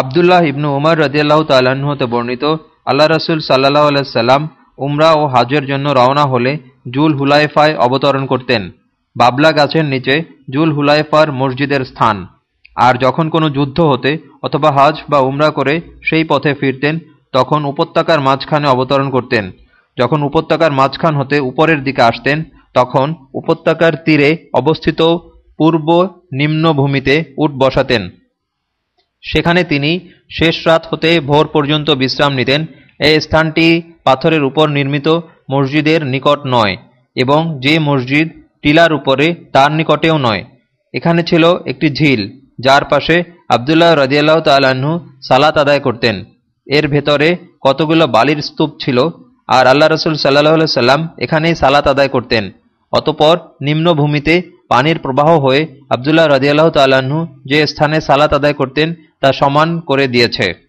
আবদুল্লাহ ইবনু উমর রদিয়াল্লাহ তাল্লাহ্ন হতে বর্ণিত, আল্লাহ রসুল সাল্লাহ আলাইসাল্লাম উমরা ও হাজের জন্য রওনা হলে জুল হুলাইফায় অবতরণ করতেন। বাবলা গাছের নিচে জুল হুলাইফার মসজিদের স্থান। আর যখন কোনো যুদ্ধ হতে অথবা হাজ বা উমরা করে সেই পথে ফিরতেন, তখন উপত্যকার মাঝখানে অবতরণ করতেন। যখন উপত্যকার মাঝখান হতে উপরের দিকে আসতেন, তখন উপত্যকার তীরে অবস্থিত পূর্ব নিম্নভূমিতে উট বসাতেন। সেখানে তিনি শেষ রাত হতে ভোর পর্যন্ত বিশ্রাম নিতেন। এই স্থানটি পাথরের উপর নির্মিত মসজিদের নিকট নয় এবং যে মসজিদ টিলার উপরে তার নিকটেও নয়। এখানে ছিল একটি ঝিল, যার পাশে আবদুল্লাহ রদিয়াল্লাহ তাল্লাহ্ন সালাত আদায় করতেন। এর ভেতরে কতগুলো বালির স্তূপ ছিল, আর আল্লাহ রসুল সাল্লাহ সাল্লাম এখানেই সালাত আদায় করতেন। অতপর নিম্নভূমিতে পানির প্রবাহ হয়ে আবদুল্লাহ রদিয়াল্লাহ তাল্লাহ্ন যে স্থানে সালাত আদায় করতেন তা সমান করে দিয়েছে।